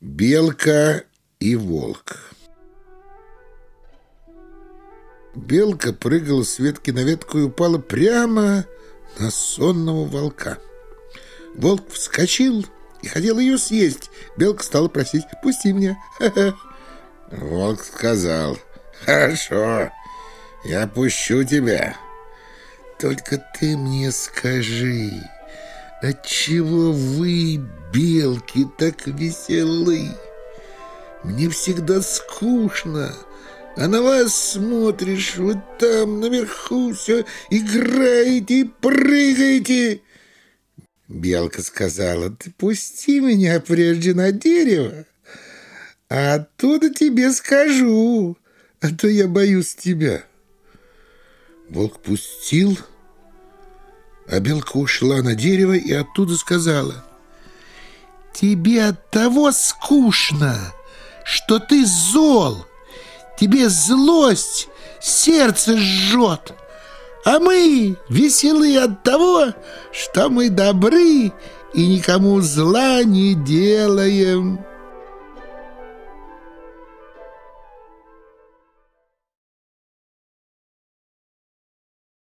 Белка и волк Белка прыгала с ветки на ветку и упала прямо на сонного волка. Волк вскочил и хотел ее съесть. Белка стала просить «Пусти меня!» Волк сказал «Хорошо, я пущу тебя. Только ты мне скажи, отчего вы, белки, так веселы? Мне всегда скучно, а на вас смотришь, вот там наверху все играете и прыгаете». Белка сказала, ты пусти меня прежде на дерево, а оттуда тебе скажу, а то я боюсь тебя. Волк пустил, а белка ушла на дерево и оттуда сказала, «Тебе от того скучно, что ты зол, тебе злость сердце жжет, а мы веселы от того, что мы добры и никому зла не делаем».